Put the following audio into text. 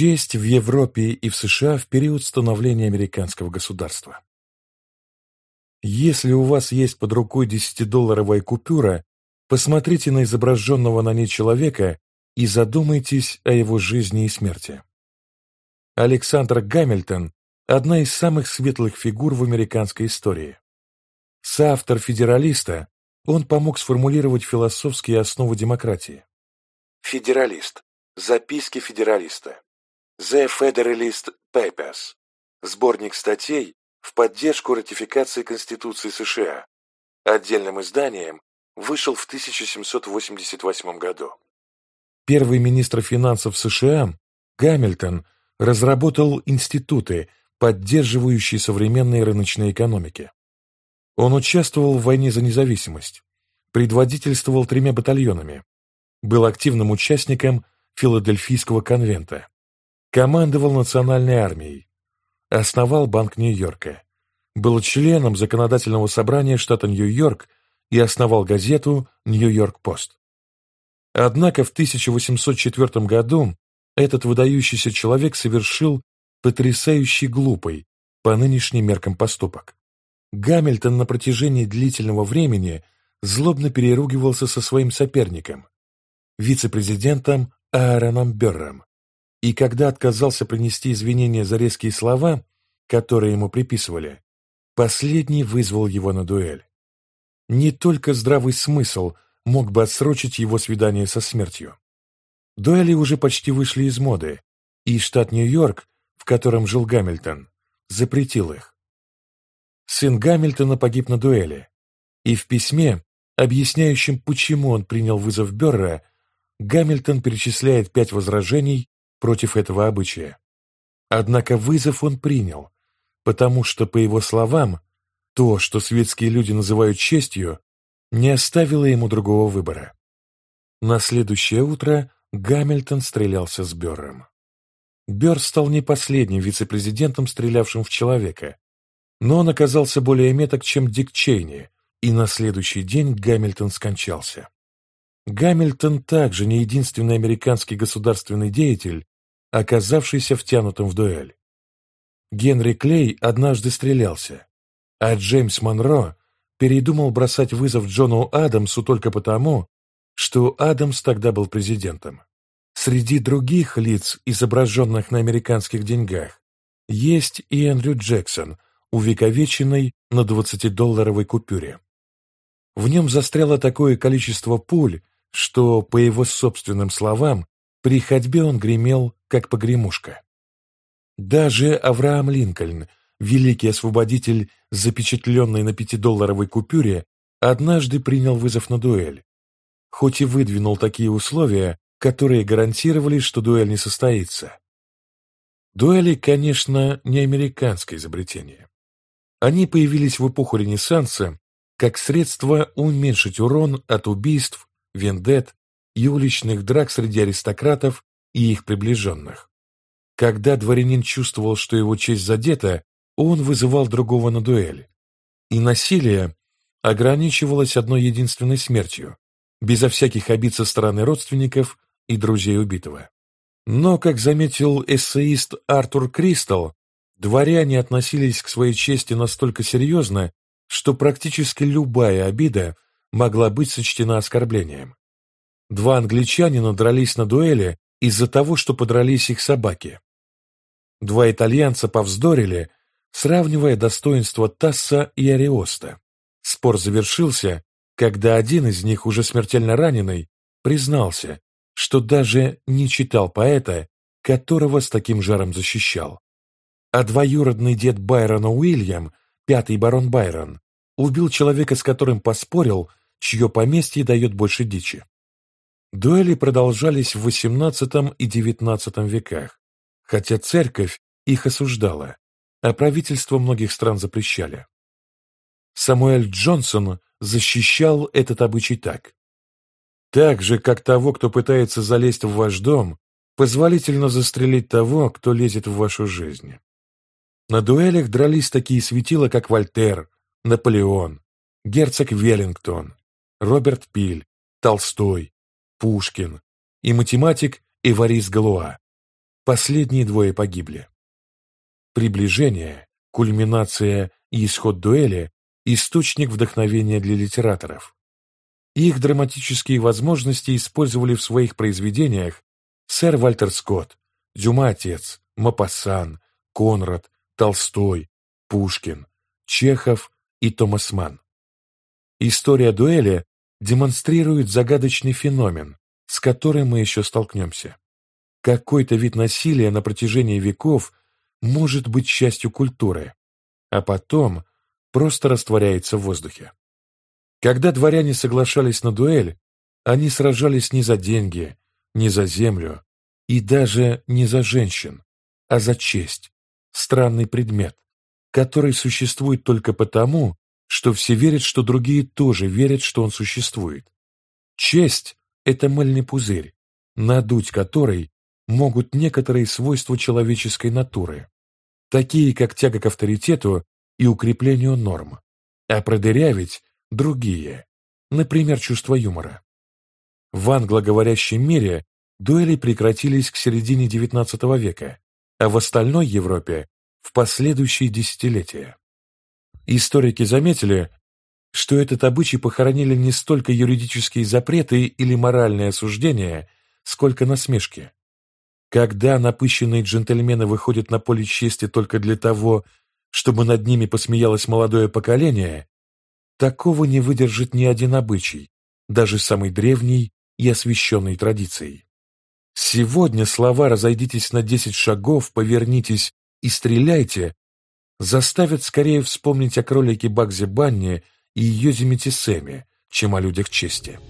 Честь в Европе и в США в период становления американского государства. Если у вас есть под рукой 10-долларовая купюра, посмотрите на изображенного на ней человека и задумайтесь о его жизни и смерти. Александр Гамильтон – одна из самых светлых фигур в американской истории. Соавтор «Федералиста» он помог сформулировать философские основы демократии. Федералист. Записки федералиста. The Federalist Papers. Сборник статей в поддержку ратификации Конституции США. Отдельным изданием вышел в 1788 году. Первый министр финансов США Гамильтон разработал институты, поддерживающие современные рыночные экономики. Он участвовал в войне за независимость, предводительствовал тремя батальонами, был активным участником Филадельфийского конвента, командовал национальной армией, основал Банк Нью-Йорка, был членом законодательного собрания штата Нью-Йорк и основал газету «Нью-Йорк-Пост». Однако в 1804 году этот выдающийся человек совершил потрясающий глупый по нынешним меркам поступок. Гамильтон на протяжении длительного времени злобно переругивался со своим соперником, вице-президентом Аароном Берром, и когда отказался принести извинения за резкие слова, которые ему приписывали, последний вызвал его на дуэль. Не только здравый смысл мог бы отсрочить его свидание со смертью. Дуэли уже почти вышли из моды, и штат Нью-Йорк, в котором жил Гамильтон, запретил их. Сын Гамильтона погиб на дуэли, и в письме, объясняющем, почему он принял вызов Берра, Гамильтон перечисляет пять возражений против этого обычая. Однако вызов он принял, потому что, по его словам, то, что светские люди называют честью, не оставило ему другого выбора. На следующее утро Гамильтон стрелялся с Берром. Берр стал не последним вице-президентом, стрелявшим в человека, но он оказался более меток, чем Дик Чейни, и на следующий день Гамильтон скончался. Гамильтон также не единственный американский государственный деятель, оказавшийся втянутым в дуэль. Генри Клей однажды стрелялся, а Джеймс Монро передумал бросать вызов Джону Адамсу только потому, что Адамс тогда был президентом. Среди других лиц, изображенных на американских деньгах, есть и Эндрю Джексон, увековеченный на 20-долларовой купюре. В нем застряло такое количество пуль, что, по его собственным словам, при ходьбе он гремел, как погремушка. Даже Авраам Линкольн, великий освободитель, запечатленный на пятидолларовой купюре, однажды принял вызов на дуэль, хоть и выдвинул такие условия, которые гарантировали, что дуэль не состоится. Дуэли, конечно, не американское изобретение. Они появились в эпоху Ренессанса как средство уменьшить урон от убийств, вендет и уличных драк среди аристократов и их приближенных. Когда дворянин чувствовал, что его честь задета, он вызывал другого на дуэль. И насилие ограничивалось одной единственной смертью, безо всяких обид со стороны родственников и друзей убитого. Но, как заметил эссеист Артур Кристал, дворяне относились к своей чести настолько серьезно, что практически любая обида могла быть сочтена оскорблением. Два англичанина дрались на дуэли из-за того, что подрались их собаки. Два итальянца повздорили, сравнивая достоинства Тасса и Ариоста. Спор завершился, когда один из них, уже смертельно раненый, признался, что даже не читал поэта, которого с таким жаром защищал. А двоюродный дед Байрона Уильям, пятый барон Байрон, убил человека, с которым поспорил, чье поместье дает больше дичи. Дуэли продолжались в XVIII и XIX веках, хотя церковь их осуждала, а правительства многих стран запрещали. Самуэль Джонсон защищал этот обычай так. Так же, как того, кто пытается залезть в ваш дом, позволительно застрелить того, кто лезет в вашу жизнь. На дуэлях дрались такие светила, как Вольтер, Наполеон, герцог Веллингтон, Роберт Пиль, Толстой, Пушкин и математик Эварис Галуа. последние двое погибли. Приближение, кульминация и исход дуэли – источник вдохновения для литераторов. Их драматические возможности использовали в своих произведениях сэр Вальтер Скотт, Дюма-отец, Мапассан, Конрад, Толстой, Пушкин, Чехов и Томас Манн. История дуэли демонстрирует загадочный феномен, с которым мы еще столкнемся. Какой-то вид насилия на протяжении веков может быть частью культуры, а потом просто растворяется в воздухе. Когда дворяне соглашались на дуэль, они сражались не за деньги, не за землю и даже не за женщин, а за честь, странный предмет, который существует только потому, что все верят, что другие тоже верят, что он существует. Честь – это мыльный пузырь, надуть который могут некоторые свойства человеческой натуры, такие как тяга к авторитету и укреплению норм, а продырявить – другие, например, чувство юмора. В англоговорящем мире дуэли прекратились к середине XIX века, а в остальной Европе – в последующие десятилетия. Историки заметили, что этот обычай похоронили не столько юридические запреты или моральные осуждения, сколько насмешки. Когда напыщенные джентльмены выходят на поле чести только для того, чтобы над ними посмеялось молодое поколение, такого не выдержит ни один обычай, даже самый древний и освященный традицией. Сегодня слова «разойдитесь на десять шагов», «повернитесь» и «стреляйте» заставят скорее вспомнить о кролике Багзе Банне и ее Зимите Сэме, чем о людях чести.